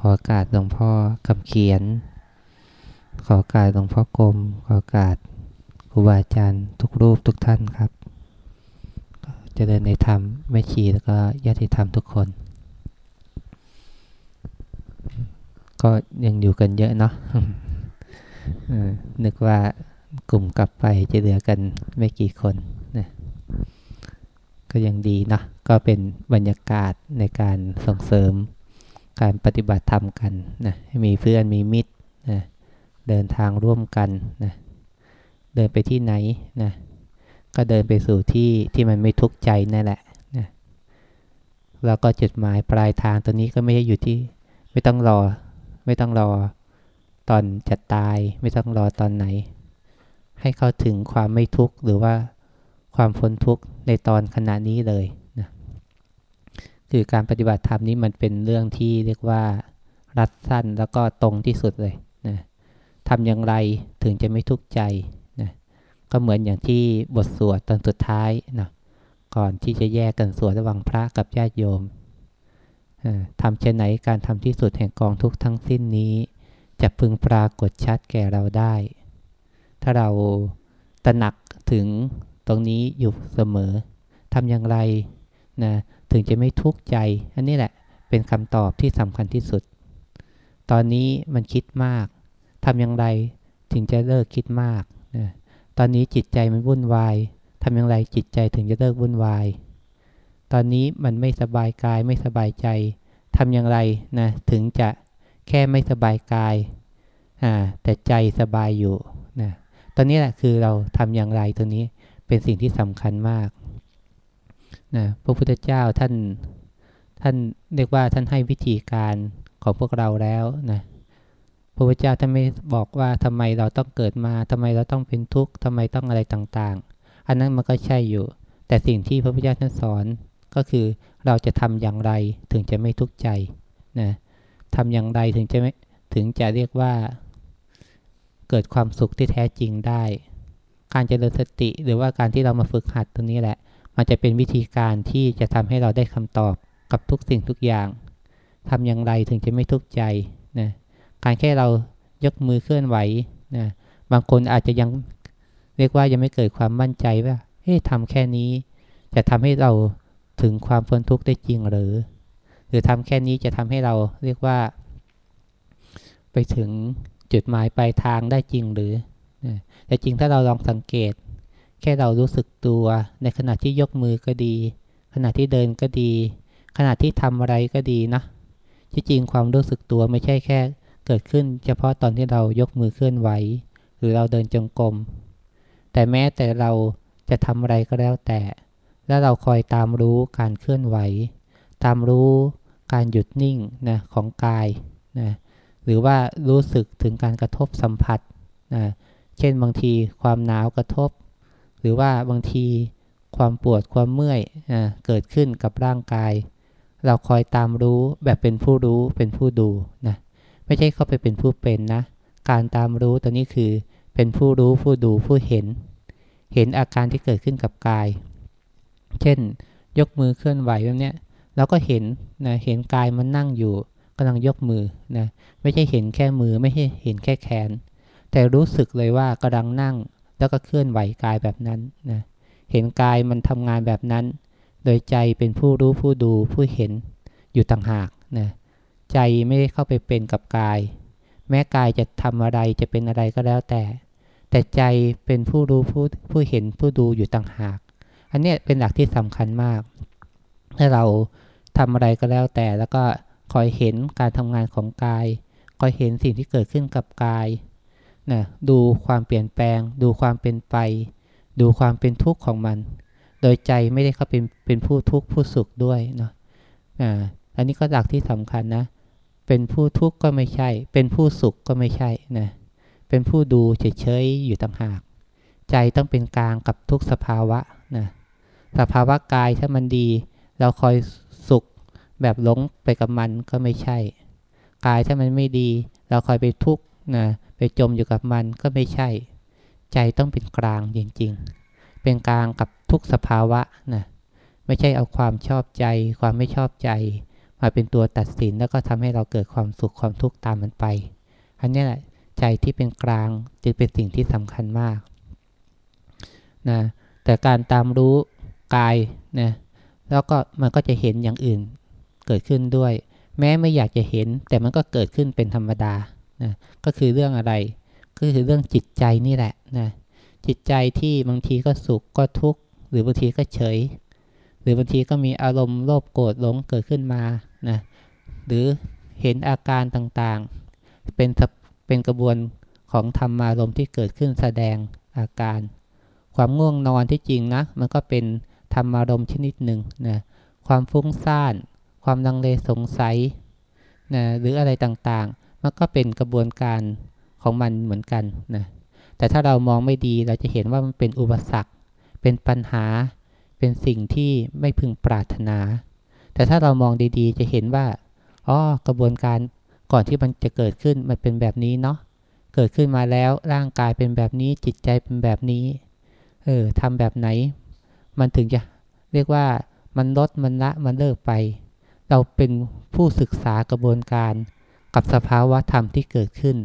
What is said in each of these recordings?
ขอกาสหลวงพ่อคำเขียน ขอกาสหลวงพ่อกรม ขอกาสครูบาอาจารย์ทุกรูปทุกท่านครับจเจริญในธรรมแม่ชีแล้วก็ญาติธรรมทุกคน ก็ยังอยู่กันเยอะเนาะนึกว่ากลุ่มกลับไปจะเหลือกันไม่กี่คนนะก็ยังดีเนาะก็เป็นบรรยากาศในการส่งเสริม การปฏิบัติธรรมกันนะมีเพื่อนมีมิตรนะเดินทางร่วมกันนะเดินไปที่ไหนนะก็เดินไปสู่ที่ที่มันไม่ทุกข์ใจนั่นแหละนะแล้วก็จุดหมายปลายทางตัวนี้ก็ไม่ใช่อยู่ที่ไม่ต้องรอ ไม่ต้องรอตอนจะตาย ไม่ต้องรอตอนไหน ให้เข้าถึงความไม่ทุกข์หรือว่าความพ้นทุกข์ในตอนขณะนี้เลย คือการปฏิบัติธรรมนี้มันเป็นเรื่องที่เรียกว่ารัดสั้นแล้วก็ตรงที่สุดเลยนะทำอย่างไรถึงจะไม่ทุกข์ใจนะก็เหมือนอย่างที่บทสวดตอนสุดท้ายนะก่อนที่จะแยกกันสวดระหว่างพระกับญาติโยมทำเช่นไหนการทำที่สุดแห่งกองทุกทั้งสิ้นนี้ จะพึงปรากฏชัดแก่เราได้ ถ้าเราตระหนักถึงตรงนี้อยู่เสมอทำอย่างไรนะ ถึงจะไม่ทุกข์ใจ อันนี้แหละเป็นคำตอบที่สำคัญที่สุด ตอนนี้มันคิดมากทำอย่างไรถึงจะเลิกคิดมากนะตอนนี้จิตใจมันวุ่นวายทำอย่างไรจิตใจถึงจะเลิกวุ่นวาย ตอนนี้มันไม่สบายกายไม่สบายใจทำอย่างไรนะถึงจะแค่ไม่สบายกายแต่ใจสบายอยู่นะตอนนี้แหละคือเราทำอย่างไรตัวนี้เป็นสิ่งที่สำคัญมาก นะพระพุทธเจ้าท่านท่านเรียกว่าท่านให้วิธีการของพวกเราแล้วนะพระพุทธเจ้าท่านไม่บอกว่าทำไมเราต้องเกิดมาทำไมเราต้องเป็นทุกข์ทำไมต้องอะไรต่างๆ อันนั้นมันก็ใช่อยู่ แต่สิ่งที่พระพุทธเจ้าท่านสอนก็คือเราจะทำอย่างไรถึงจะไม่ทุกข์ใจนะทำอย่างไรถึงจะไม่ถึงจะเรียกว่า เกิดความสุขที่แท้จริงได้ การเจริญสติหรือว่าการที่เรามาฝึกหัดตรงนี้แหละ มันจะเป็นวิธีการที่จะทำให้เราได้คำตอบกับทุกสิ่งทุกอย่างทำอย่างไรถึงจะไม่ทุกข์ใจนะการแค่เรายกมือเคลื่อนไหวนะบางคนอาจจะยังเรียกว่ายังไม่เกิดความมั่นใจว่าเฮ้ยทำแค่นี้ จะทำให้เราถึงความพ้นทุกข์ได้จริงหรือ หรือทำแค่นี้จะทำให้เราเรียกว่า ไปถึงจุดหมายปลายทางได้จริงหรือแต่จริงถ้าเราลองสังเกต แค่เรารู้สึกตัว ในขณะที่ยกมือก็ดี ขณะที่เดินก็ดี ขณะที่ทำอะไรก็ดีนะที่จริงความรู้สึกตัวไม่ใช่แค่เกิดขึ้นเฉพาะตอนที่เรายกมือเคลื่อนไหว หรือเราเดินจงกรมแต่แม้แต่เราจะทำอะไรก็แล้วแต่ แล้วเราคอยตามรู้การเคลื่อนไหว ตามรู้การหยุดนิ่งนะของกายนะหรือว่ารู้สึกถึงการกระทบสัมผัสนะเช่นบางทีความหนาวกระทบ หรือว่าบางทีความปวดความเมื่อยนะเกิดขึ้นกับร่างกาย เราคอยตามรู้แบบเป็นผู้รู้เป็นผู้ดูนะไม่ใช่เข้าไปเป็นผู้เป็นนะ การตามรู้ตัวนี้คือเป็นผู้รู้ผู้ดูผู้เห็น เห็นอาการที่เกิดขึ้นกับกาย เช่น ยกมือเคลื่อนไหวแบบนี้เราก็เห็นนะเห็นกายมันนั่งอยู่กำลังยกมือนะไม่ใช่เห็นแค่มือไม่ใช่เห็นแค่แขน แต่รู้สึกเลยว่ากำลังนั่ง แล้วก็เคลื่อนไหวกายแบบนั้นนะเห็นกายมันทำงานแบบนั้น โดยใจเป็นผู้รู้ผู้ดูผู้เห็นอยู่ต่างหากนะใจไม่ได้เข้าไปเป็นกับกาย แม้กายจะทำอะไรจะเป็นอะไรก็แล้วแต่ แต่ใจเป็นผู้รู้ผู้ผู้เห็นผู้ดูอยู่ต่างหาก อันนี้เป็นหลักที่สำคัญมาก ถ้าเราทำอะไรก็แล้วแต่แล้วก็คอยเห็นการทำงานของกาย คอยเห็นสิ่งที่เกิดขึ้นกับกาย นะดูความเปลี่ยนแปลง ดูความเป็นไป ดูความเป็นทุกข์ของมัน โดยใจไม่ได้เข้าเป็นเป็นผู้ทุกข์ผู้สุขด้วยเนาะอ่าอันนี้ก็หลักที่สำคัญนะ เป็นผู้ทุกข์ก็ไม่ใช่ เป็นผู้สุขก็ไม่ใช่นะเป็นผู้ดูเฉยๆอยู่ต่างหาก ใจต้องเป็นกลางกับทุกสภาวะนะสภาวะกายถ้ามันดี เราคอยสุขแบบหลงไปกับมันก็ไม่ใช่ กายถ้ามันไม่ดี เราคอยไปทุกข์ นะไปจมอยู่กับมันก็ไม่ใช่ ใจต้องเป็นกลางจริง ๆ เป็นกลางกับทุกสภาวะนะไม่ใช่เอาความชอบใจ ความไม่ชอบใจ มาเป็นตัวตัดสินแล้วก็ทำให้เราเกิดความสุขความทุกข์ตามมันไป อันนี้แหละใจที่เป็นกลางจึงเป็นสิ่งที่สำคัญมากนะแต่การตามรู้กายนะแล้วก็มันก็จะเห็นอย่างอื่นเกิดขึ้นด้วย แม้ไม่อยากจะเห็นแต่มันก็เกิดขึ้นเป็นธรรมดา นะก็คือเรื่องอะไร ก็คือเรื่องจิตใจนี่แหละนะจิตใจที่บางทีก็สุขก็ทุกข์หรือบางทีก็เฉย หรือบางทีก็มีอารมณ์โลภโกรธหลงเกิดขึ้นมานะหรือเห็นอาการต่างๆ เป็นเป็นกระบวนของธรรมารมณ์ที่เกิดขึ้นแสดงอาการ ความง่วงนอนที่จริงนะ มันก็เป็นธรรมารมณ์ชนิดหนึ่งนะความฟุ้งซ่าน ความลังเลสงสัยนะหรืออะไรต่าง มันก็เป็นกระบวนการของมันเหมือนกันนะแต่ถ้าเรามองไม่ดีเราจะเห็นว่ามันเป็นอุปสรรค เป็นปัญหา เป็นสิ่งที่ไม่พึงปรารถนา แต่ถ้าเรามองดีๆ จะเห็นว่าอ๋อกระบวนการก่อนที่มันจะเกิดขึ้นมันเป็นแบบนี้เนาะเกิดขึ้นมาแล้วร่างกายเป็นแบบนี้จิตใจเป็นแบบนี้เออทำแบบไหน มันถึงจะเรียกว่ามันลดมันละมันเลิกไป เราเป็นผู้ศึกษากระบวนการ กับสภาวะธรรมที่เกิดขึ้น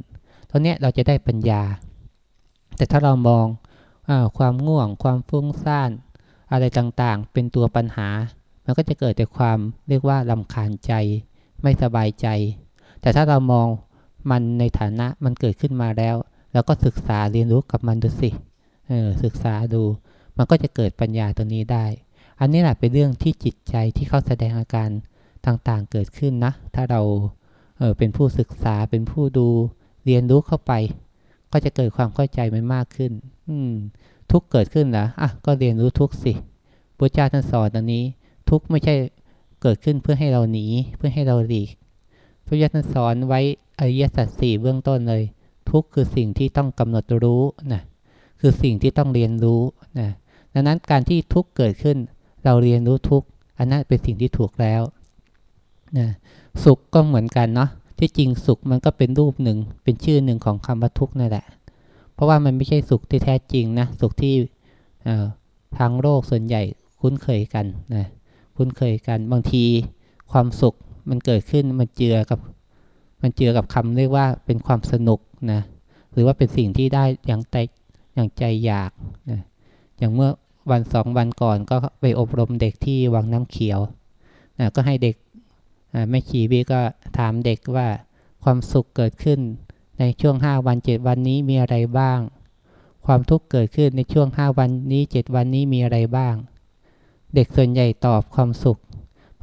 ตอนนี้เราจะได้ปัญญา แต่ถ้าเรามองอความง่วง ความฟุ้งซ่าน อะไรต่างๆ เป็นตัวปัญหา มันก็จะเกิดแต่ความเรียกว่าลำคาญใจ ไม่สบายใจ แต่ถ้าเรามองมันในฐานะมันเกิดขึ้นมาแล้ว เราก็ศึกษาเรียนรู้กับมันดูสิออศึกษาดู มันก็จะเกิดปัญญาตัวนี้ได้ อันนี้แหละเป็นเรื่องที่จิตใจที่เขาแสดงอาการต่างๆเกิดขึ้นนะ ถ้าเรา เออเป็นผู้ศึกษาเป็นผู้ดูเรียนรู้เข้าไป ก็จะเกิดความเข้าใจมันมากขึ้น อืม ทุกเกิดขึ้นเหรออะก็เรียนรู้ทุกสิพระเจ้าท่านสอนตอนนี้ ทุกไม่ใช่เกิดขึ้นเพื่อให้เราหนีเพื่อให้เราหลีกพระเจ้าท่านสอนไว้อริยสัจสี่เบื้องต้นเลย ทุกคือสิ่งที่ต้องกำหนดรู้นะคือสิ่งที่ต้องเรียนรู้นะดังนั้นการที่ทุกเกิดขึ้น เราเรียนรู้ทุกอันนั้นเป็นสิ่งที่ถูกแล้ว นะสุขก็เหมือนกันเนาะที่จริงสุขมันก็เป็นรูปหนึ่งเป็นชื่อหนึ่งของคำว่าทุกข์นั่นแหละ เพราะว่ามันไม่ใช่สุขที่แท้จริงนะสุขที่ทางโลกส่วนใหญ่คุ้นเคยกันนะคุ้นเคยกันบางทีความสุขมันเกิดขึ้นมันเจือกับมันเจือกับคำเรียกว่าเป็นความสนุกนะหรือว่าเป็นสิ่งที่ได้อย่างใจอย่างใจอยากนะอย่างเมื่อวันสองวันก่อนก็ไปอบรมเด็กที่วังน้ำเขียวนะก็ให้เด็ก แม่ขีบีก็ถามเด็กว่าความสุขเกิดขึ้นในช่วงห้าวันเจ็ดวันนี้มีอะไรบ้าง ความทุกข์เกิดขึ้นในช่วงห้าวันนี้เจ็ดวันนี้มีอะไรบ้าง เด็กส่วนใหญ่ตอบความสุข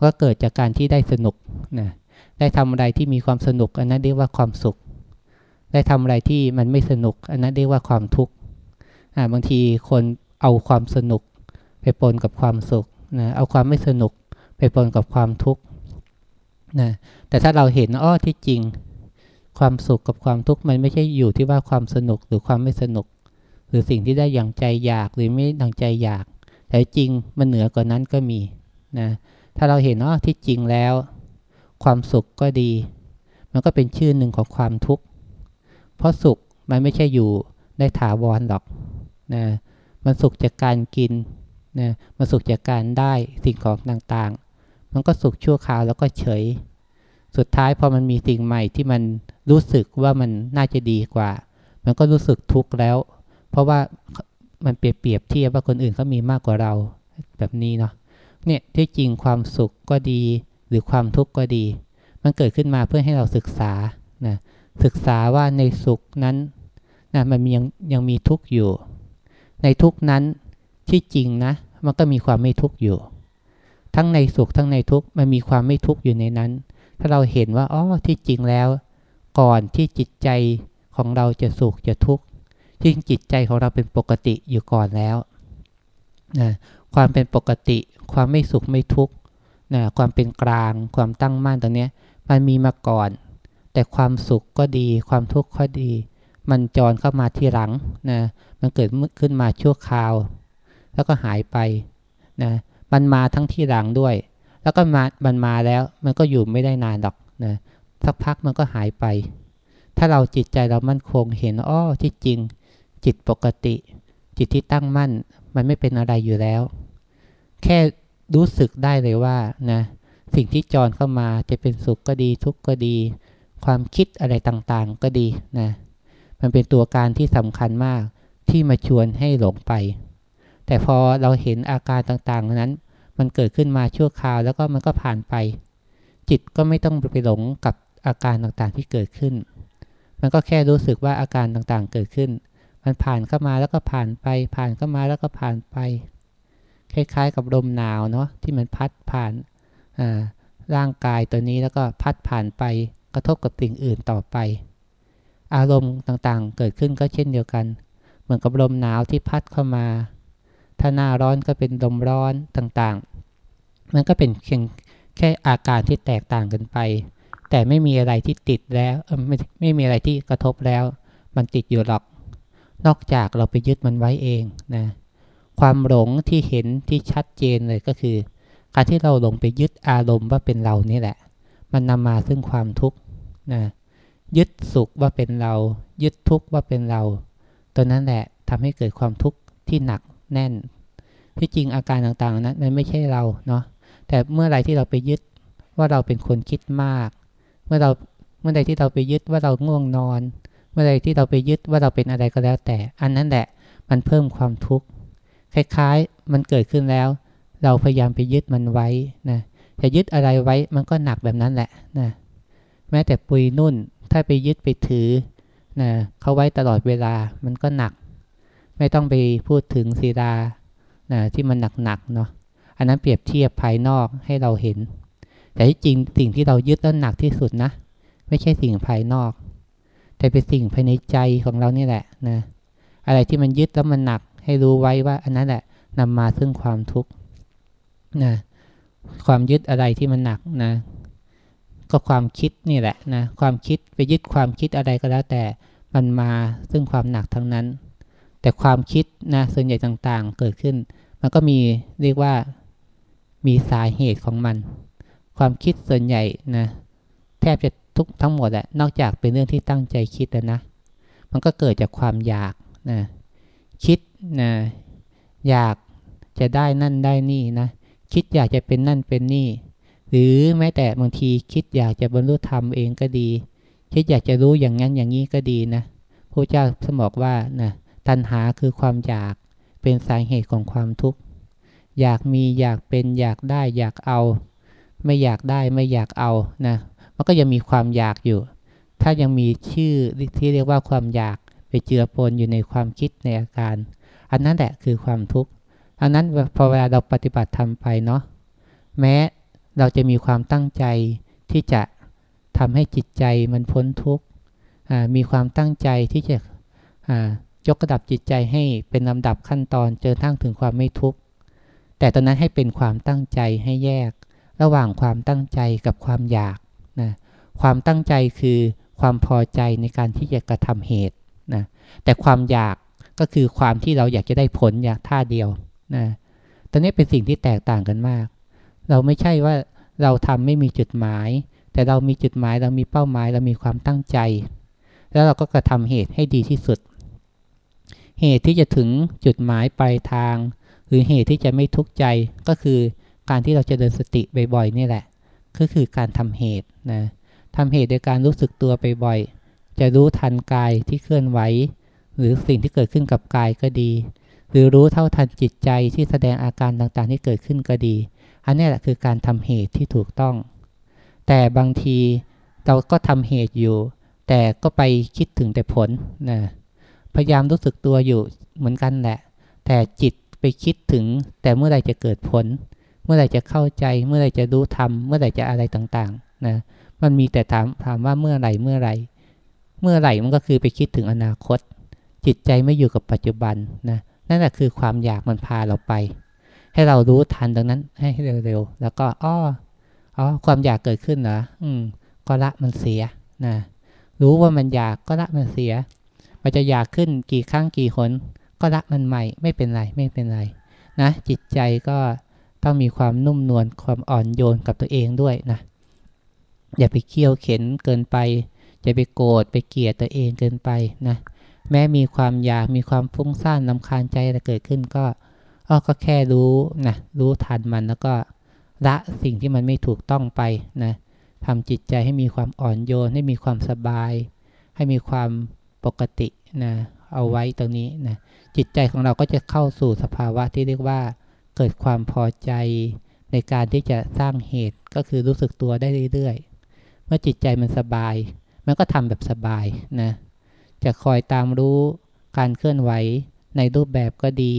ก็เกิดจากการที่ได้สนุกนะได้ทำอะไรที่มีความสนุก อันนั้นเรียกว่าความสุข ได้ทำอะไรที่มันไม่สนุก อันนั้นเรียกว่าความทุกข์บางทีคนเอาความสนุก ไปปนกับความสุขนะเอาความไม่สนุกไปปนกับความทุกข์ นะแต่ถ้าเราเห็นอ้อที่จริง ความสุขกับความทุกข์มันไม่ใช่อยู่ที่ว่าความสนุกหรือความไม่สนุก หรือสิ่งที่ได้อย่างใจอยากหรือไม่ดังใจอยาก แต่จริงมันเหนือกว่านั้นก็มีนะถ้าเราเห็นอ้อที่จริงแล้ว ความสุขก็ดี มันก็เป็นชื่อหนึ่งของความทุกข์ เพราะสุขมันไม่ใช่อยู่ได้ถาวรหรอกนะมันสุขจากการกินนะมันสุขจากการได้สิ่งของต่างๆ มันก็สุขชั่วคราวแล้วก็เฉย สุดท้ายพอมันมีสิ่งใหม่ที่มันรู้สึกว่ามันน่าจะดีกว่า มันก็รู้สึกทุกข์แล้ว เพราะว่ามันเปรียบเทียบว่าคนอื่นเขามีมากกว่าเราแบบนี้เนาะเนี่ยที่จริงความสุขก็ดี หรือความทุกข์ก็ดี มันเกิดขึ้นมาเพื่อให้เราศึกษานะศึกษาว่าในสุขนั้นนะมันยังยังมีทุกข์อยู่ ในทุกข์นั้นที่จริงนะ มันก็มีความไม่ทุกข์อยู่ ทั้งในสุขทั้งในทุกข์มันมีความไม่ทุกข์อยู่ในนั้น ถ้าเราเห็นว่าอ๋อที่จริงแล้ว ก่อนที่จิตใจของเราจะสุขจะทุกข์ที่จิตใจของเราเป็นปกติอยู่ก่อนแล้วนะความเป็นปกติ ความไม่สุขไม่ทุกข์นะความเป็นกลาง ความตั้งมั่นตรงนี้มันมีมาก่อน แต่ความสุขก็ดี ความทุกข์ก็ดี มันจรเข้ามาที่หลังนะมันเกิดขึ้นมาชั่วคราว แล้วก็หายไปนะมันมาทั้งที่หลังด้วย แล้วก็มามันมาแล้ว มันก็อยู่ไม่ได้นานหรอกนะสักพักมันก็หายไป ถ้าเราจิตใจเรามั่นคงเห็นอ้อที่จริง จิตปกติ จิตที่ตั้งมั่น มันไม่เป็นอะไรอยู่แล้ว แค่รู้สึกได้เลยว่านะสิ่งที่จรเข้ามาจะเป็นสุขก็ดีทุกข์ก็ดี ความคิดอะไรต่างๆก็ดีนะมันเป็นตัวการที่สำคัญมากที่มาชวนให้หลงไป แต่พอเราเห็นอาการต่างๆนั้น มันเกิดขึ้นมาชั่วคราว แล้วก็มันก็ผ่านไป จิตก็ไม่ต้องไปหลงกับอาการต่างๆที่เกิดขึ้น มันก็แค่รู้สึกว่าอาการต่างๆเกิดขึ้น มันผ่านเข้ามาแล้วก็ผ่านไป ผ่านเข้ามาแล้วก็ผ่านไป คล้ายๆ กับลมหนาวเนาะที่มันพัดผ่านร่างกายตัวนี้แล้วก็พัดผ่านไปกระทบกับสิ่งอื่นต่อไป อารมณ์ต่างๆ เกิดขึ้นก็เช่นเดียวกัน เหมือนกับลมหนาวที่พัดเข้ามา ถ้าหน้าร้อนก็เป็นลมร้อนต่างๆ มันก็เป็นเพียงแค่อาการที่แตกต่างกันไป แต่ไม่มีอะไรที่ติดแล้วไม่ไม่มีอะไรที่กระทบแล้ว มันติดอยู่หรอก นอกจากเราไปยึดมันไว้เองนะความหลงที่เห็นที่ชัดเจนเลยก็คือ การที่เราหลงไปยึดอารมณ์ว่าเป็นเรานี่แหละ มันนำมาซึ่งความทุกข์นะยึดสุขว่าเป็นเรา ยึดทุกข์ว่าเป็นเรา ตัวนั้นแหละทำให้เกิดความทุกข์ที่หนัก แน่น ที่จริงอาการต่างๆนั้นมันไม่ใช่เราเนาะแต่เมื่อไรที่เราไปยึดว่าเราเป็นคนคิดมาก เมื่อเราเมื่อใดที่เราไปยึดว่าเราง่วงนอน เมื่อใดที่เราไปยึดว่าเราเป็นอะไรก็แล้วแต่ อันนั้นแหละมันเพิ่มความทุกข์คล้ายๆ มันเกิดขึ้นแล้ว เราพยายามไปยึดมันไว้นะจะยึดอะไรไว้มันก็หนักแบบนั้นแหละนะแม้แต่ปุยนุ่นถ้าไปยึดไปถือนะเขาไว้ตลอดเวลามันก็หนัก ไม่ต้องไปพูดถึงศีดานะที่มันหนักๆเนาะอันนั้นเปรียบเทียบภายนอกให้เราเห็น แต่ที่จริงสิ่งที่เรายึดแล้วหนักที่สุดนะ ไม่ใช่สิ่งภายนอก แต่เป็นสิ่งภายในใจของเรานี่แหละนะอะไรที่มันยึดแล้วมันหนักให้รู้ไว้ว่า อันนั้นแหละนำมาซึ่งความทุกข์นะความยึดอะไรที่มันหนักนะ ก็ความคิดนี่แหละนะความคิดไปยึดความคิดอะไรก็แล้วแต่มันมาซึ่งความหนักทั้งนั้น แต่ความคิดนะส่วนใหญ่ต่างๆ เกิดขึ้น มันก็มีเรียกว่ามีสาเหตุของมัน ความคิดส่วนใหญ่นะแทบจะทุกทั้งหมดแหละนอกจากเป็นเรื่องที่ตั้งใจคิดแล้วนะ มันก็เกิดจากความอยากนะคิดนะอยากจะได้นั่นได้นี่นะคิดอยากจะเป็นนั่นเป็นนี่ หรือแม้แต่บางทีคิดอยากจะบรรลุธรรมเองก็ดี คิดอยากจะรู้อย่างนั้นอย่างนี้ก็ดีนะพระเจ้าสมบอกว่านะ ตัณหาคือความอยากเป็นสาเหตุของความทุกข์ อยากมีอยากเป็นอยากได้อยากเอา ไม่อยากได้ไม่อยากเอานะมันก็ยังมีความอยากอยู่ ถ้ายังมีชื่อที่เรียกว่าความอยากไปเจือปนอยู่ในความคิดในอาการ อันนั้นแหละคือความทุกข์อันนั้นพอเวลาเราปฏิบัติทำไปเนาะแม้เราจะมีความตั้งใจที่จะทำให้จิตใจมันพ้นทุกข์มีความตั้งใจที่จะ ยกระดับจิตใจให้เป็นลำดับขั้นตอนจอทั้งถึงความไม่ทุกข์แต่ตอนนั้นให้เป็นความตั้งใจให้แยก ระหว่างความตั้งใจกับความอยากนะความตั้งใจคือความพอใจในการที่จะกระทำเหตุนะแต่ความอยากก็คือความที่เราอยากจะได้ผลอยากท่าเดียวนะตอนนี้เป็นสิ่งที่แตกต่างกันมาก เราไม่ใช่ว่าเราทำไม่มีจุดหมาย แต่เรามีจุดหมายเรามีเป้าหมายเรามีความตั้งใจ แล้วเราก็กระทำเหตุให้ดีที่สุด เหตุที่จะถึงจุดหมายปลายทาง หรือเหตุที่จะไม่ทุกข์ใจก็คือการที่เราจะเดินสติบ่อยๆนี่แหละก็คือการทำเหตุนะทำเหตุโดยการรู้สึกตัวบ่อยๆจะรู้ทันกายที่เคลื่อนไหวหรือสิ่งที่เกิดขึ้นกับกายก็ดี หรือรู้เท่าทันจิตใจที่แสดงอาการต่างๆที่เกิดขึ้นก็ดี อันนี้แหละคือการทำเหตุที่ถูกต้อง แต่บางทีเราก็ทำเหตุอยู่ แต่ก็ไปคิดถึงแต่ผลนะ พยายามรู้สึกตัวอยู่เหมือนกันแหละ แต่จิตไปคิดถึง แต่เมื่อไรจะเกิดผล เมื่อไรจะเข้าใจ เมื่อไรจะรู้ทำเมื่อไรจะอะไรต่างๆนะมันมีแต่ถามถามว่าเมื่อไรเมื่อไรเมื่อไรมันก็คือไปคิดถึงอนาคต จิตใจไม่อยู่กับปัจจุบันนะนั่นแหละคือความอยากมันพาเราไป ให้เรารู้ทันตรงนั้นให้เร็วๆแล้วก็อ้ออ๋อความอยากเกิดขึ้นเหรออืมก็ละมันเสียนะรู้ว่ามันอยากก็ละมันเสีย มันจะอยากขึ้นกี่ครั้งกี่หนก็ละมันใหม่ไม่เป็นไรไม่เป็นไรนะจิตใจก็ต้องมีความนุ่มนวลความอ่อนโยนกับตัวเองด้วยนะอย่าไปเคี่ยวเข็นเกินไป อย่าไปโกรธไปเกลียดตัวเองเกินไปนะแม้มีความอยากมีความฟุ้งซ่านลำคาญใจอะไรเกิดขึ้นก็ก็แค่รู้นะรู้ทันมันแล้วก็ละสิ่งที่มันไม่ถูกต้องไปนะทำจิตใจให้มีความอ่อนโยนให้มีความสบาย ให้มีความ ปกตินะเอาไว้ตรงนี้นะจิตใจของเราก็จะเข้าสู่สภาวะที่เรียกว่า เกิดความพอใจในการที่จะสร้างเหตุก็คือรู้สึกตัวได้เรื่อยๆ เมื่อจิตใจมันสบาย มันก็ทำแบบสบายนะจะคอยตามรู้การเคลื่อนไหวในรูปแบบก็ดี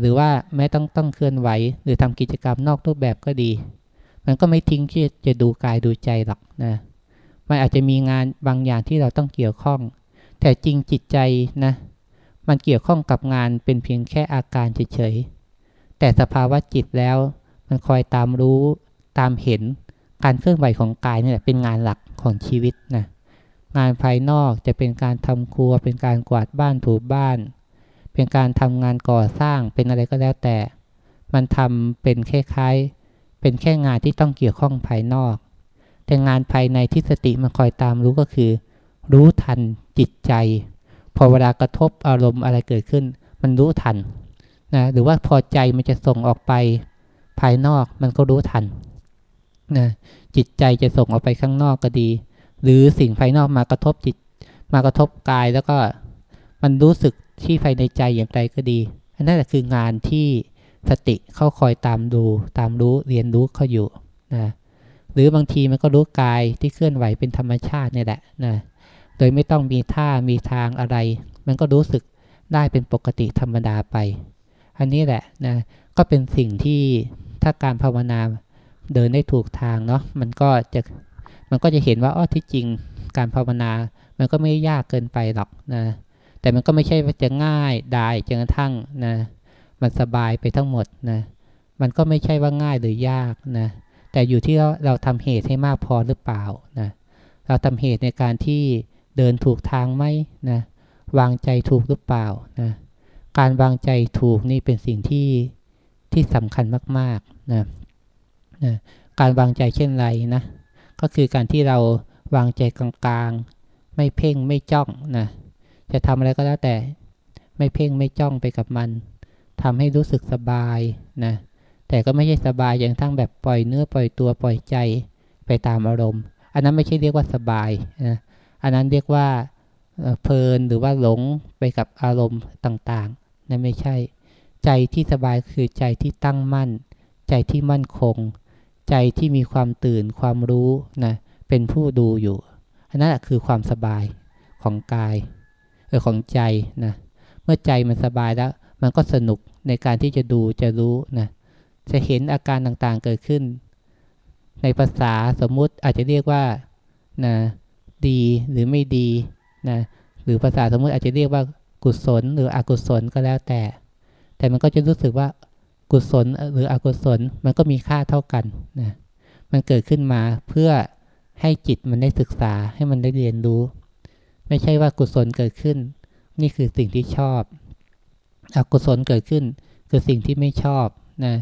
หรือว่าแม้ต้องต้องเคลื่อนไหว หรือทำกิจกรรมนอกรูปแบบก็ดี มันก็ไม่ทิ้งที่จะดูกายดูใจหรอกนะมันอาจจะมีงานบางอย่างที่เราต้องเกี่ยวข้อง แต่จริงจิตใจนะ มันเกี่ยวข้องกับงานเป็นเพียงแค่อาการเฉยๆ แต่สภาวะจิตแล้ว มันคอยตามรู้ตามเห็นการเคลื่อนไหวของกายนี่แหละเป็นงานหลักของชีวิตนะงานภายนอกจะเป็นการทำครัว เป็นการกวาดบ้านถูบ้าน เป็นการทำงานก่อสร้างเป็นอะไรก็แล้วแต่ มันทำเป็นคล้ายๆเป็นแค่งานที่ต้องเกี่ยวข้องภายนอก แต่งานภายในที่สติมันคอยตามรู้ก็คือ รู้ทันจิตใจ พอเวลากระทบอารมณ์อะไรเกิดขึ้น มันรู้ทันนะหรือว่าพอใจมันจะส่งออกไปภายนอกมันก็รู้ทันนะจิตใจจะส่งออกไปข้างนอกก็ดี หรือสิ่งภายนอกมากระทบจิตมากระทบกายแล้วก็มันรู้สึกที่ภายในใจอย่างไรก็ดีอันนั้นแหละคืองานที่สติเข้าคอยตามดู ตามรู้เรียนรู้เขาอยู่นะหรือบางทีมันก็รู้กายที่เคลื่อนไหวเป็นธรรมชาตินี่แหละนะ โดยไม่ต้องมีท่ามีทางอะไร มันก็รู้สึกได้เป็นปกติธรรมดาไป อันนี้แหละนะก็เป็นสิ่งที่ถ้าการภาวนาเดินได้ถูกทางเนาะมันก็จะมันก็จะเห็นว่าอ๋อที่จริงการภาวนา มันก็ไม่ยากเกินไปหรอกนะแต่มันก็ไม่ใช่ว่าจะง่ายได้จนกระทั่งนะมันสบายไปทั้งหมดนะมันก็ไม่ใช่ว่าง่ายหรือยากนะแต่อยู่ที่เราเราทำเหตุให้มากพอหรือเปล่านะเราทำเหตุในการที่ เดินถูกทางไหมนะวางใจถูกหรือเปล่านะการวางใจถูกนี่เป็นสิ่งที่ที่สำคัญมากๆนะนะการวางใจเช่นไรนะก็คือการที่เราวางใจกลางๆ ไม่เพ่งไม่จ้องนะจะทำอะไรก็แล้วแต่ไม่เพ่งไม่จ้องไปกับมันทำให้รู้สึกสบายนะแต่ก็ไม่ใช่สบายอย่างทั้งแบบปล่อยเนื้อปล่อยตัวปล่อยใจไปตามอารมณ์ อันนั้นไม่ใช่เรียกว่าสบายนะ อันนั้นเรียกว่าเพลินหรือว่าหลงไปกับอารมณ์ต่างๆนั่นไม่ใช่ ใจที่สบายคือใจที่ตั้งมั่น ใจที่มั่นคง ใจที่มีความตื่นความรู้นะเป็นผู้ดูอยู่ อันนั้นคือความสบายของกายเออของใจนะเมื่อใจมันสบายแล้ว มันก็สนุกในการที่จะดูจะรู้นะจะเห็นอาการต่างๆเกิดขึ้น ในภาษาสมมุติอาจจะเรียกว่านะ ดีหรือไม่ดีนะหรือภาษาสมมติอาจจะเรียกว่ากุศลหรืออกุศลก็แล้วแต่ แต่มันก็จะรู้สึกว่ากุศลหรืออกุศลมันก็มีค่าเท่ากันนะมันเกิดขึ้นมาเพื่อให้จิตมันได้ศึกษาให้มันได้เรียนรู้ ไม่ใช่ว่ากุศลเกิดขึ้น นี่คือสิ่งที่ชอบอกุศลเกิดขึ้น คือสิ่งที่ไม่ชอบนะ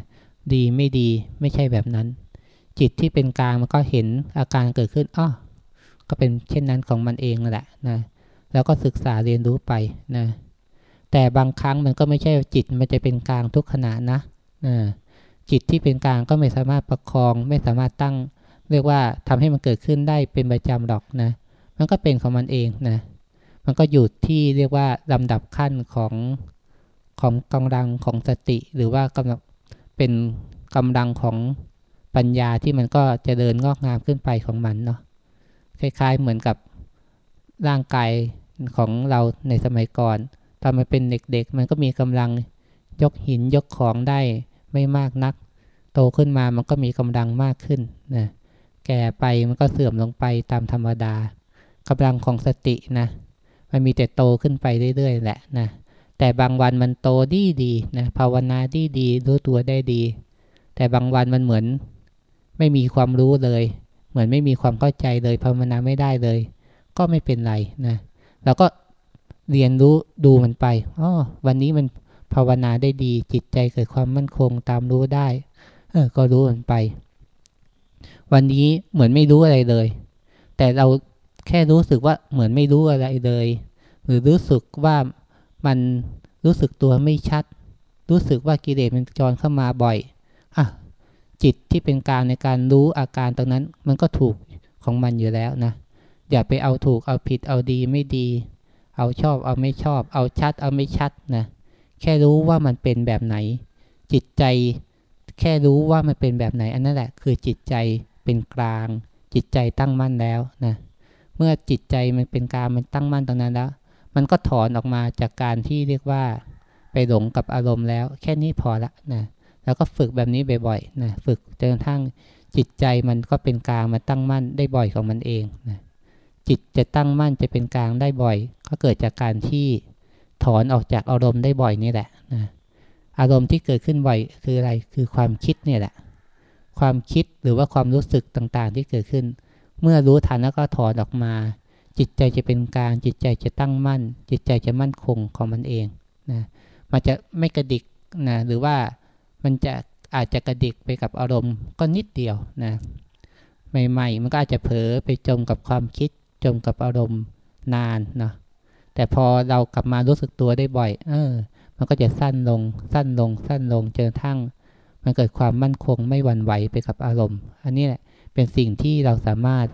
ดีไม่ดีไม่ใช่แบบนั้น จิตที่เป็นกลางมันก็เห็นอาการเกิดขึ้นอ้อ ก็เป็นเช่นนั้นของมันเองแหละนะแล้วก็ศึกษาเรียนรู้ไปนะแต่บางครั้งมันก็ไม่ใช่จิตมันจะเป็นกลางทุกขณะนะจิตที่เป็นกลางก็ไม่สามารถประคอง ไม่สามารถตั้ง เรียกว่าทำให้มันเกิดขึ้นได้เป็นประจำหรอกนะ มันก็เป็นของมันเองนะมันก็อยู่ที่เรียกว่าลำดับขั้นของของกำลังของสติ หรือว่ากำลังเป็นกำลังของปัญญาที่มันก็จะเดินงอกงามขึ้นไปของมันเนาะ คล้าย ๆ เหมือนกับร่างกายของเราในสมัยก่อน ตอนมันเป็นเด็กๆ มันก็มีกำลังยกหินยกของได้ไม่มากนัก โตขึ้นมามันก็มีกำลังมากขึ้นนะแก่ไปมันก็เสื่อมลงไปตามธรรมดากำลังของสตินะมันมีแต่โตขึ้นไปเรื่อยๆแหละนะแต่บางวันมันโตดีดีนะภาวนาดีดีรู้ตัวได้ดี แต่บางวันมันเหมือนไม่มีความรู้เลย เหมือนไม่มีความเข้าใจเลยภาวนาไม่ได้เลย ก็ไม่เป็นไรนะเราก็เรียนรู้ดูมันไปอ๋อวันนี้มันภาวนาได้ดีจิตใจเกิดความมั่นคงตามรู้ได้เออก็รู้มันไป วันนี้เหมือนไม่รู้อะไรเลย แต่เราแค่รู้สึกว่าเหมือนไม่รู้อะไรเลย หรือรู้สึกว่ามันรู้สึกตัวไม่ชัด รู้สึกว่ากิเลสมันจรเข้ามาบ่อยอะ จิตที่เป็นกลางในการรู้อาการตรงนั้น มันก็ถูกของมันอยู่แล้วนะ อย่าไปเอาถูกเอาผิดเอาดีไม่ดี เอาชอบเอาไม่ชอบ เอาชัดเอาไม่ชัดนะ แค่รู้ว่ามันเป็นแบบไหน จิตใจแค่รู้ว่ามันเป็นแบบไหน อันนั้นแหละ คือจิตใจเป็นกลาง จิตใจตั้งมั่นแล้วนะเมื่อจิตใจมันเป็นกลางมันตั้งมั่นตรงนั้นแล้ว มันก็ถอนออกมาจากการที่เรียกว่า ไปหลงกับอารมณ์แล้ว แค่นี้พอละนะ แล้วก็ฝึกแบบนี้บ่อยๆนะฝึกจนกระทั่งจิตใจมันก็เป็นกลางมันตั้งมั่นได้บ่อยของมันเองนะจิตจะตั้งมั่นจะเป็นกลางได้บ่อย ก็เกิดจากการที่ถอนออกจากอารมณ์ได้บ่อยนี่แหละนะอารมณ์ที่เกิดขึ้นบ่อยคืออะไรคือความคิดเนี่ยแหละ ความคิดหรือว่าความรู้สึกต่างๆที่เกิดขึ้น เมื่อรู้ทันแล้วก็ถอนออกมา จิตใจจะเป็นกลาง จิตใจจะตั้งมั่น จิตใจจะมั่นคงของมันเองนะมันจะไม่กระดิกนะหรือว่า มันจะอาจจะกระดิกไปกับอารมณ์ก็นิดเดียวนะใหม่ๆ มันก็อาจจะเผลอไปจมกับความคิดจมกับอารมณ์นานเนาะแต่พอเรากลับมารู้สึกตัวได้บ่อย เออ มันก็จะสั้นลงสั้นลงสั้นลงจนทั้ง มันเกิดความมั่นคงไม่หวั่นไหวไปกับอารมณ์ อันนี้แหละเป็นสิ่งที่เราสามารถ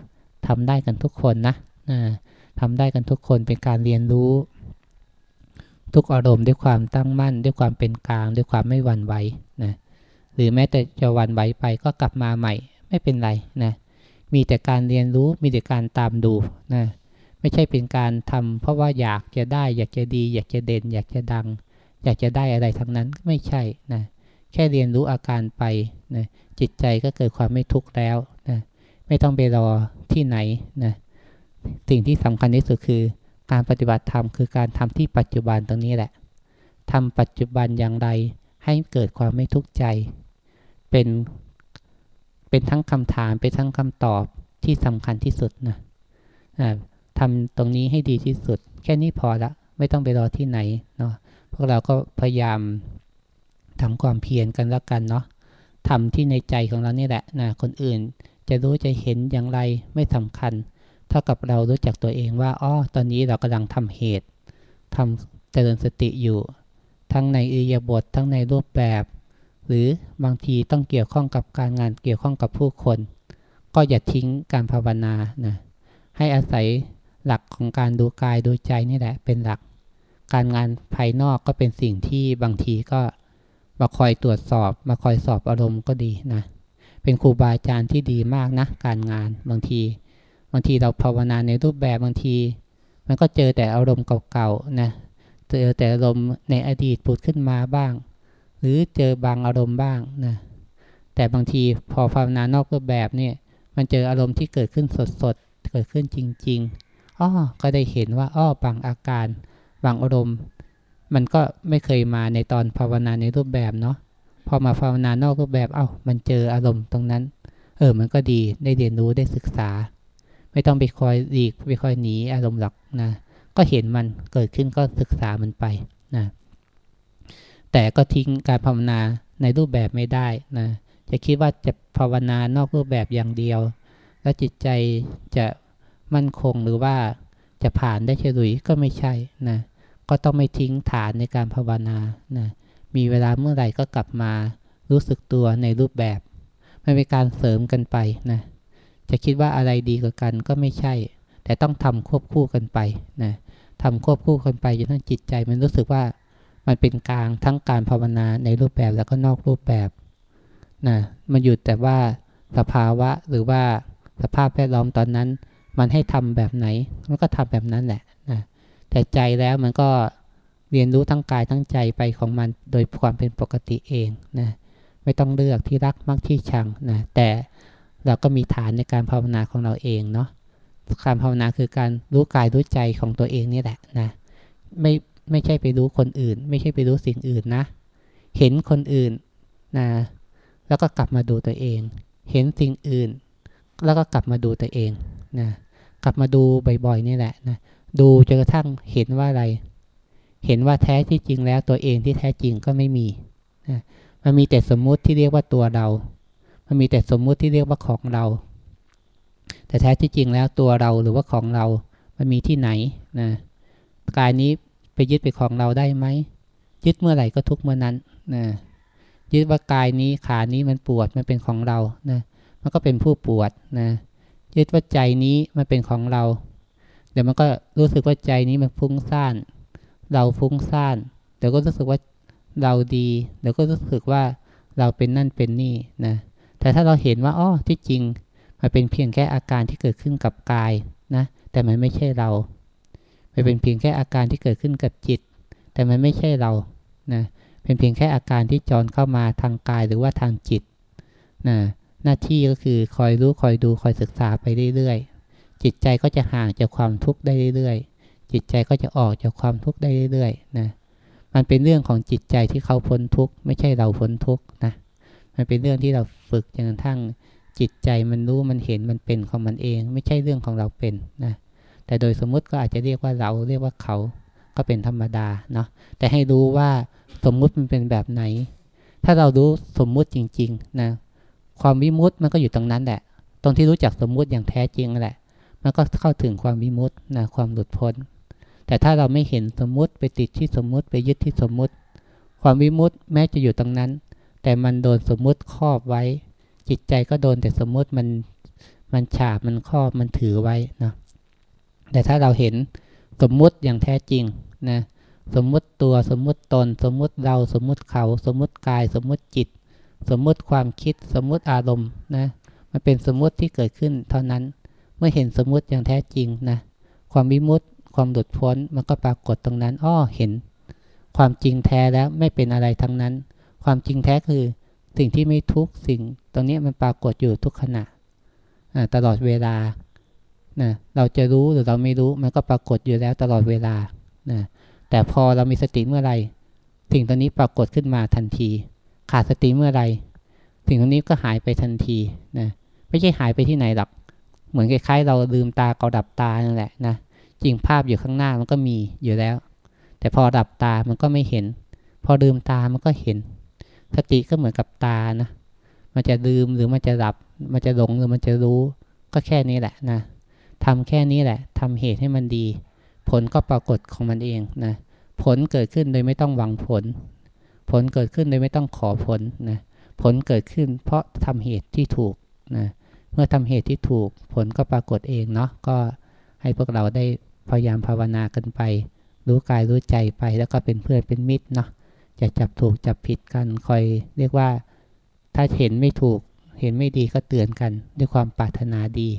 ทำได้กันทุกคนนะนะทำได้กันทุกคนเป็นการเรียนรู้ ทุกอารมณ์ด้วยความตั้งมั่น ด้วยความเป็นกลาง ด้วยความไม่หวั่นไหวนะหรือแม้แต่จะหวั่นไหวไปก็กลับมาใหม่ไม่เป็นไรนะมีแต่การเรียนรู้มีแต่การตามดูนะไม่ใช่เป็นการทำเพราะว่าอยากจะได้ อยากจะดี อยากจะเด่น อยากจะดัง อยากจะได้อะไรทั้งนั้นไม่ใช่นะแค่เรียนรู้อาการไปนะจิตใจก็เกิดความไม่ทุกข์แล้วนะไม่ต้องไปรอที่ไหนนะสิ่งที่สำคัญที่สุดคือ การปฏิบัติธรรมคือการทำที่ปัจจุบันตรงนี้แหละทำปัจจุบันอย่างไรให้เกิดความไม่ทุกข์ใจ เป็น เป็นทั้งคำถามเป็นทั้งคำตอบที่สำคัญที่สุดนะทำตรงนี้ให้ดีที่สุด แค่นี้พอละไม่ต้องไปรอที่ไหนเนาะพวกเราก็พยายามทำความเพียรกันแล้วกันเนาะทำที่ในใจของเรานี่แหละนะคนอื่นจะรู้จะเห็นอย่างไรไม่สำคัญ เท่ากับเรารู้จักตัวเองว่าอ๋อตอนนี้เรากำลังทำเหตุทำเจริญสติอยู่ ทั้งในอิยาบททั้งในรูปแบบ หรือบางทีต้องเกี่ยวข้องกับการงานเกี่ยวข้องกับผู้คน ก็อย่าทิ้งการภาวนานะให้อาศัยหลักของการดูกายดูใจนี่แหละเป็นหลัก การงานภายนอกก็เป็นสิ่งที่บางทีก็มาคอยตรวจสอบมาคอยสอบอารมณ์ก็ดีนะเป็นครูบาอาจารย์ที่ดีมากนะ การงานบางที บางทีเราภาวนาในรูปแบบบางที มันก็เจอแต่อารมณ์เก่าๆนะเจอแต่อารมณ์ในอดีตผุดขึ้นมาบ้าง หรือเจอบางอารมณ์บ้างนะแต่บางทีพอภาวนานอกรูปแบบเนี่ยมันเจออารมณ์ที่เกิดขึ้นสดๆเกิดขึ้นจริงๆอ้อก็ได้เห็นว่าอ้อบางอาการบางอารมณ์ มันก็ไม่เคยมาในตอนภาวนาในรูปแบบเนาะพอมาภาวนานอกรูปแบบเอา้ามันเจออารมณ์ตรงนั้น เออมันก็ดีได้เรียนรู้ได้ศึกษา ไม่ต้องไปคอยหลีกไปคอยหนีอารมณ์หรอกนะ ก็เห็นมันเกิดขึ้นก็ศึกษามันไปนะแต่ก็ทิ้งการภาวนาในรูปแบบไม่ได้นะจะคิดว่าจะภาวนานอกรูปแบบอย่างเดียว แล้วจิตใจจะมั่นคงหรือว่าจะผ่านได้เฉลุยก็ไม่ใช่นะก็ต้องไม่ทิ้งฐานในการภาวนานะมีเวลาเมื่อไหร่ก็กลับมารู้สึกตัวในรูปแบบ มันเป็นการเสริมกันไปนะ จะคิดว่าอะไรดีกว่ากันก็ไม่ใช่ แต่ต้องทำควบคู่กันไปนะทำควบคู่กันไปจนทั้งจิตใจ มันรู้สึกว่ามันเป็นกลางทั้งการภาวนาในรูปแบบแล้วก็นอกรูปแบบนะมันอยู่แต่ว่าสภาวะหรือว่าสภาพแวดล้อมตอนนั้น มันให้ทำแบบไหนมันก็ทำแบบนั้นแหละนะแต่ใจแล้วมันก็เรียนรู้ทั้งกายทั้งใจไปของมันโดยความเป็นปกติเองนะไม่ต้องเลือกที่รักมักที่ชังนะแต่ เราก็มีฐานในการภาวนาของเราเองเนาะการภาวนาคือการรู้กายรู้ใจของตัวเองนี่แหละนะไม่ไม่ใช่ไปรู้คนอื่น ไม่ใช่ไปรู้สิ่งอื่นนะ เห็นคนอื่นนะแล้วก็กลับมาดูตัวเอง เห็นสิ่งอื่น แล้วก็กลับมาดูตัวเองนะกลับมาดูบ่อยๆนี่แหละนะดูจนกระทั่งเห็นว่าอะไร เห็นว่าแท้ที่จริงแล้วตัวเองที่แท้จริงก็ไม่มีนะมันมีแต่สมมุติที่เรียกว่าตัวเรา มันมีแต่สมมุติที่เรียกว่าของเรา แต่แท้ที่จริงแล้วตัวเราหรือว่าของเรา มันมีที่ไหนนะกายนี้ไปยึดไปของเราได้ไหมยึดเมื่อไหร่ก็ทุกเมื่อนั้นนะยึดว่ากายนี้ขานี้มันปวดมันเป็นของเรานะมันก็เป็นผู้ปวดนะยึดว่าใจนี้มันเป็นของเรา เดี๋ยวมันก็รู้สึกว่าใจนี้มันฟุ้งซ่าน เราฟุ้งซ่านเดี๋ยวก็รู้สึกว่าเราดี เดี๋ยวก็รู้สึกว่าเราเป็นนั่นเป็นนี่นะ แต่ถ้าเราเห็นว่าอ๋อที่จริง มันเป็นเพียงแค่อาการที่เกิดขึ้นกับกายนะ แต่มันไม่ใช่เรามันเป็นเพียงแค่อาการที่เกิดขึ้นกับจิต แต่มันไม่ใช่เรานะเป็นเพียงแค่อาการที่จรเข้ามาทางกายหรือว่าทางจิตนะหน้าที่ก็คือคอยรู้คอยดูคอยศึกษาไปเรื่อยๆ จิตใจก็จะห่างจากความทุกข์ได้เรื่อยๆ จิตใจก็จะออกจากความทุกข์ได้เรื่อยๆนะมันเป็นเรื่องของจิตใจที่เขาพ้นทุกข์ไม่ใช่เราพ้นทุกข์นะ มันเป็นเรื่องที่เราฝึกจนกระทั่งจิตใจมันรู้มันเห็นมันเป็นของมันเอง ไม่ใช่เรื่องของเราเป็นนะแต่โดยสมมุติก็อาจจะเรียกว่าเราเรียกว่าเขาก็เป็นธรรมดาเนาะแต่ให้รู้ว่าสมมุติมันเป็นแบบไหน ถ้าเรารู้สมมุติจริงๆนะความวิมุตต์มันก็อยู่ตรงนั้นแหละ ตรงที่รู้จักสมมุติอย่างแท้จริงแหละ มันก็เข้าถึงความวิมุตต์นะความหลุดพ้น แต่ถ้าเราไม่เห็นสมมุติไปติดที่สมมุติไปยึดที่สมมุติ ความวิมุตต์แม้จะอยู่ตรงนั้น แต่มันโดนสมมุติครอบไว้ จิตใจก็โดนแต่สมมุติมันมันฉาบมันครอบมันถือไว้นะแต่ถ้าเราเห็นสมมุติอย่างแท้จริงนะสมมุติตัวสมมุติตน สมมุติเราสมมุติเขา สมมุติกาย สมมุติจิต สมมุติความคิด สมมุติอารมณ์นะมันเป็นสมมุติที่เกิดขึ้นเท่านั้นเมื่อเห็นสมมุติอย่างแท้จริงนะความวิมุตติความหลุดพ้นมันก็ปรากฏตรงนั้นอ้อเห็น ความจริงแท้แล้วไม่เป็นอะไรทั้งนั้น ความจริงแท้คือสิ่งที่ไม่ทุกสิ่งตรงนี้มันปรากฏอยู่ทุกขณะตลอดเวลานะเราจะรู้หรือเราไม่รู้มันก็ปรากฏอยู่แล้วตลอดเวลานะแต่พอเรามีสติเมื่อไรสิ่งตรงนี้ปรากฏขึ้นมาทันที ขาดสติเมื่อไรสิ่งตรงนี้ก็หายไปทันทีนะไม่ใช่หายไปที่ไหนหรอกเหมือนคล้ายๆ เราลืมตาเกาดับตานั่นแหละนะจริงภาพอยู่ข้างหน้ามันก็มีอยู่แล้ว แต่พอดับตามันก็ไม่เห็น พอลืมตามันก็เห็น สติก็เหมือนกับตานะ มันจะลืมหรือมันจะดับ มันจะหลงหรือมันจะรู้ ก็แค่นี้แหละนะทำแค่นี้แหละทำเหตุให้มันดี ผลก็ปรากฏของมันเองนะ ผลเกิดขึ้นโดยไม่ต้องหวังผล ผลเกิดขึ้นโดยไม่ต้องขอผลนะ ผลเกิดขึ้นเพราะทำเหตุที่ถูกนะ เมื่อทำเหตุที่ถูก ผลก็ปรากฏเองเนาะ ก็ให้พวกเราได้พยายามภาวนากันไป รู้กายรู้ใจไปแล้วก็เป็นเพื่อนเป็นมิตรเนาะ จะจับถูกจับผิดกันคอยเรียกว่า ถ้าเห็นไม่ถูกเห็นไม่ดีก็เตือนกันด้วยความปรารถนาดี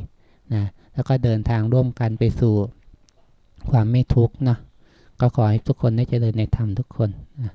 นะแล้วก็เดินทางร่วมกันไปสู่ความไม่ทุกข์เนาะก็ขอให้ทุกคนได้เจริญในธรรมทุกคนนะ